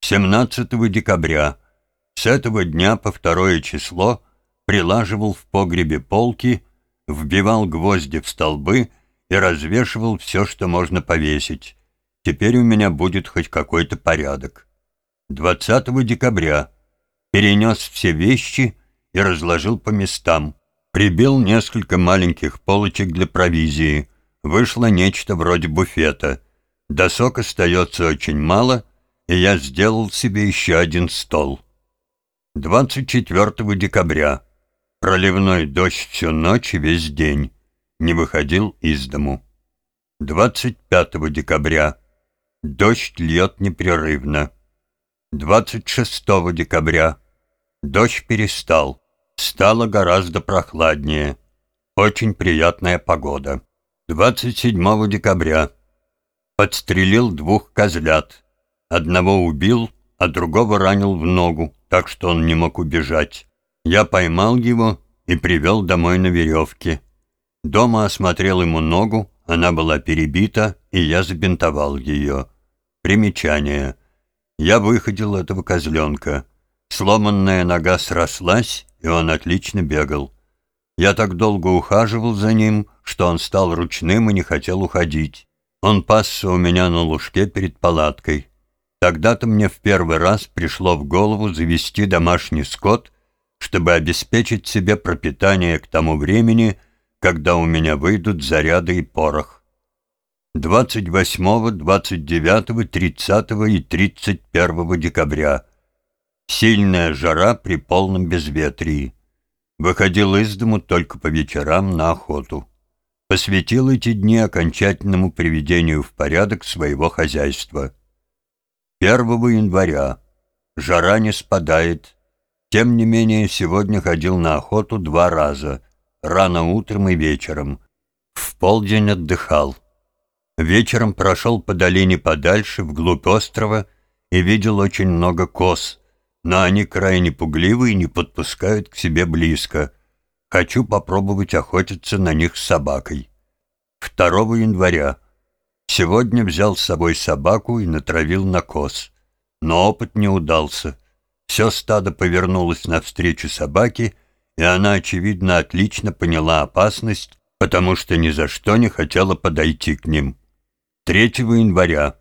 17 декабря. С этого дня по второе число прилаживал в погребе полки, вбивал гвозди в столбы и развешивал все, что можно повесить. Теперь у меня будет хоть какой-то порядок. 20 декабря. Перенес все вещи и разложил по местам. Прибил несколько маленьких полочек для провизии. Вышло нечто вроде буфета. Досок остается очень мало, и я сделал себе еще один стол. 24 декабря. Проливной дождь всю ночь и весь день. Не выходил из дому. 25 декабря. Дождь льет непрерывно. 26 декабря. Дождь перестал. Стало гораздо прохладнее. Очень приятная погода. 27 декабря. Подстрелил двух козлят. Одного убил, а другого ранил в ногу, так что он не мог убежать. Я поймал его и привел домой на веревке. Дома осмотрел ему ногу, она была перебита, и я забинтовал ее. Примечание. Я выходил этого козленка. Сломанная нога срослась, и он отлично бегал. Я так долго ухаживал за ним, что он стал ручным и не хотел уходить. Он пасся у меня на лужке перед палаткой. Тогда-то мне в первый раз пришло в голову завести домашний скот — чтобы обеспечить себе пропитание к тому времени, когда у меня выйдут заряды и порох. 28, 29, 30 и 31 декабря. Сильная жара при полном безветрии. Выходил из дому только по вечерам на охоту. Посвятил эти дни окончательному приведению в порядок своего хозяйства. 1 января. Жара не спадает, тем не менее, сегодня ходил на охоту два раза, рано утром и вечером. В полдень отдыхал. Вечером прошел по долине подальше, вглубь острова, и видел очень много коз, но они крайне пугливы и не подпускают к себе близко. Хочу попробовать охотиться на них с собакой. 2 января. Сегодня взял с собой собаку и натравил на коз. Но опыт не удался — все стадо повернулось навстречу собаке, и она, очевидно, отлично поняла опасность, потому что ни за что не хотела подойти к ним. 3 января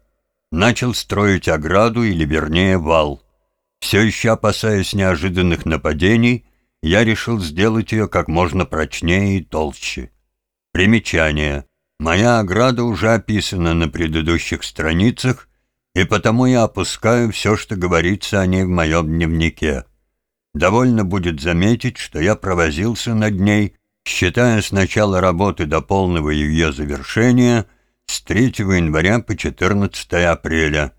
начал строить ограду, или вернее вал. Все еще опасаясь неожиданных нападений, я решил сделать ее как можно прочнее и толще. Примечание. Моя ограда уже описана на предыдущих страницах, и потому я опускаю все, что говорится о ней в моем дневнике. Довольно будет заметить, что я провозился над ней, считая с начала работы до полного ее завершения с 3 января по 14 апреля.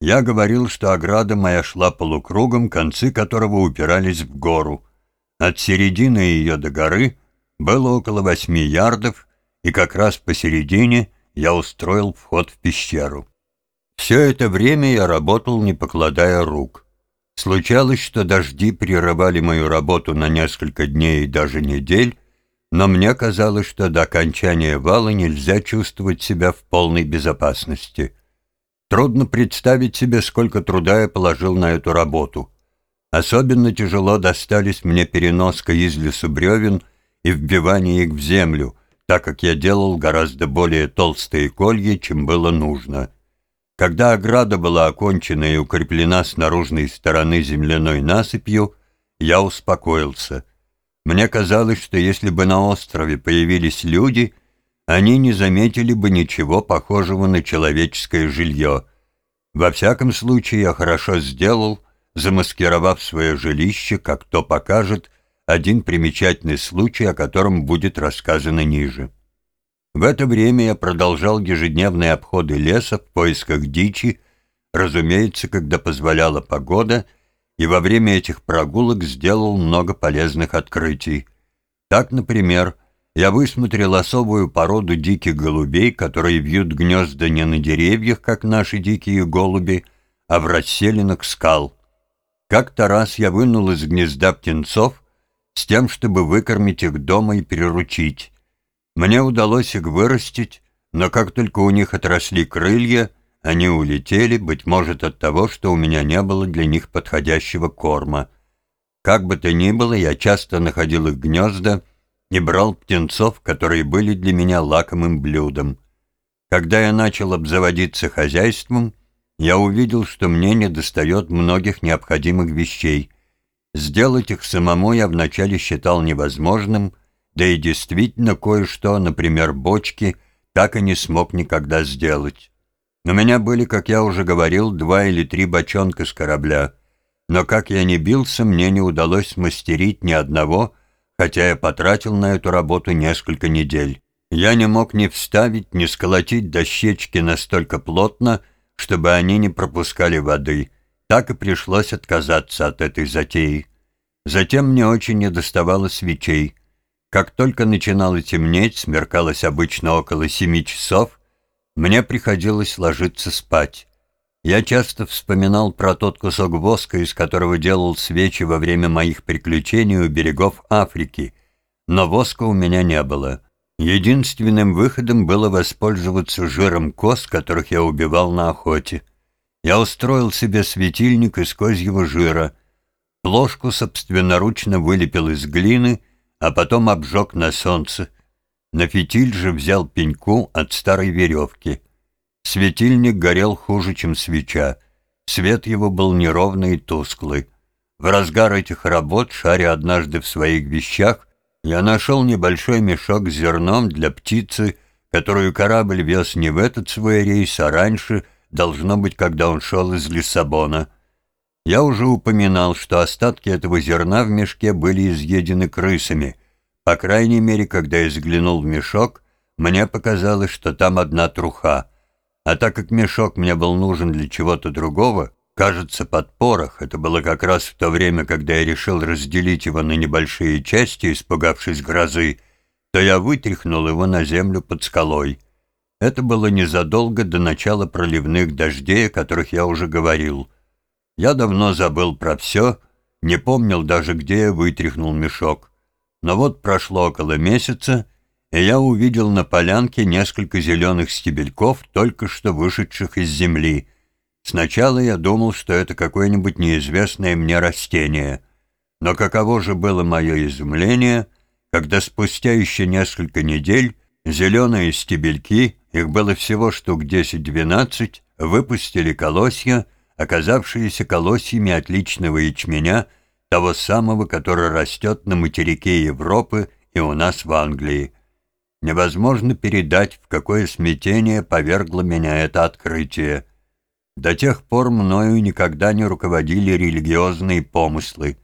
Я говорил, что ограда моя шла полукругом, концы которого упирались в гору. От середины ее до горы было около восьми ярдов, и как раз посередине я устроил вход в пещеру. Все это время я работал, не покладая рук. Случалось, что дожди прерывали мою работу на несколько дней и даже недель, но мне казалось, что до окончания вала нельзя чувствовать себя в полной безопасности. Трудно представить себе, сколько труда я положил на эту работу. Особенно тяжело достались мне переноска из лесу бревен и вбивание их в землю, так как я делал гораздо более толстые колья, чем было нужно. Когда ограда была окончена и укреплена с наружной стороны земляной насыпью, я успокоился. Мне казалось, что если бы на острове появились люди, они не заметили бы ничего похожего на человеческое жилье. Во всяком случае, я хорошо сделал, замаскировав свое жилище, как то покажет один примечательный случай, о котором будет рассказано ниже. В это время я продолжал ежедневные обходы леса в поисках дичи, разумеется, когда позволяла погода, и во время этих прогулок сделал много полезных открытий. Так, например, я высмотрел особую породу диких голубей, которые вьют гнезда не на деревьях, как наши дикие голуби, а в расселенных скал. Как-то раз я вынул из гнезда птенцов с тем, чтобы выкормить их дома и приручить. Мне удалось их вырастить, но как только у них отросли крылья, они улетели, быть может, от того, что у меня не было для них подходящего корма. Как бы то ни было, я часто находил их гнезда и брал птенцов, которые были для меня лакомым блюдом. Когда я начал обзаводиться хозяйством, я увидел, что мне недостает многих необходимых вещей. Сделать их самому я вначале считал невозможным, да и действительно кое-что, например, бочки, так и не смог никогда сделать. У меня были, как я уже говорил, два или три бочонка с корабля, но как я не бился, мне не удалось смастерить ни одного, хотя я потратил на эту работу несколько недель. Я не мог ни вставить, ни сколотить дощечки настолько плотно, чтобы они не пропускали воды. Так и пришлось отказаться от этой затеи. Затем мне очень недоставало свечей. Как только начинало темнеть, смеркалось обычно около семи часов, мне приходилось ложиться спать. Я часто вспоминал про тот кусок воска, из которого делал свечи во время моих приключений у берегов Африки, но воска у меня не было. Единственным выходом было воспользоваться жиром коз, которых я убивал на охоте. Я устроил себе светильник из козьего жира, ложку собственноручно вылепил из глины, а потом обжег на солнце. На фитиль же взял пеньку от старой веревки. Светильник горел хуже, чем свеча. Свет его был неровный и тусклый. В разгар этих работ, шаря однажды в своих вещах, я нашел небольшой мешок с зерном для птицы, которую корабль вез не в этот свой рейс, а раньше, должно быть, когда он шел из Лиссабона. Я уже упоминал, что остатки этого зерна в мешке были изъедены крысами — по крайней мере, когда я взглянул в мешок, мне показалось, что там одна труха. А так как мешок мне был нужен для чего-то другого, кажется, под порох, это было как раз в то время, когда я решил разделить его на небольшие части, испугавшись грозы, то я вытряхнул его на землю под скалой. Это было незадолго до начала проливных дождей, о которых я уже говорил. Я давно забыл про все, не помнил даже, где я вытряхнул мешок. Но вот прошло около месяца, и я увидел на полянке несколько зеленых стебельков, только что вышедших из земли. Сначала я думал, что это какое-нибудь неизвестное мне растение. Но каково же было мое изумление, когда спустя еще несколько недель зеленые стебельки, их было всего штук 10-12, выпустили колосья, оказавшиеся колосьями отличного ячменя, того самого, который растет на материке Европы и у нас в Англии. Невозможно передать, в какое смятение повергло меня это открытие. До тех пор мною никогда не руководили религиозные помыслы.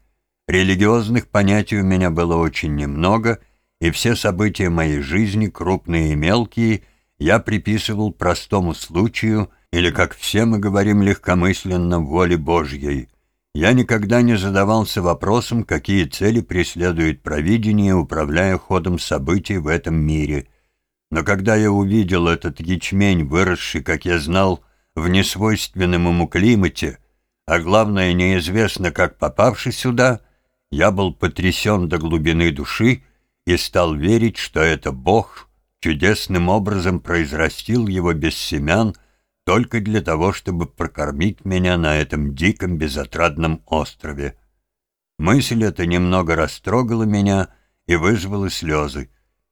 Религиозных понятий у меня было очень немного, и все события моей жизни, крупные и мелкие, я приписывал простому случаю или, как все мы говорим легкомысленно, воле Божьей. Я никогда не задавался вопросом, какие цели преследует провидение, управляя ходом событий в этом мире. Но когда я увидел этот ячмень, выросший, как я знал, в несвойственном ему климате, а главное, неизвестно, как попавший сюда, я был потрясен до глубины души и стал верить, что это Бог чудесным образом произрастил его без семян, только для того, чтобы прокормить меня на этом диком безотрадном острове. Мысль эта немного растрогала меня и вызвала слезы.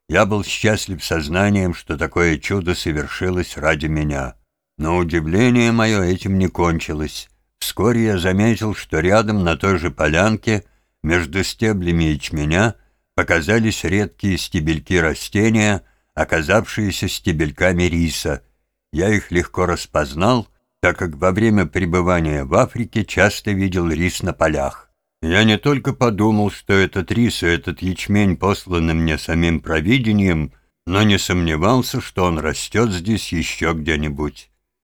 Я был счастлив сознанием, что такое чудо совершилось ради меня. Но удивление мое этим не кончилось. Вскоре я заметил, что рядом на той же полянке, между стеблями ячменя, показались редкие стебельки растения, оказавшиеся стебельками риса — я их легко распознал, так как во время пребывания в Африке часто видел рис на полях. Я не только подумал, что этот рис и этот ячмень посланы мне самим провидением, но не сомневался, что он растет здесь еще где-нибудь.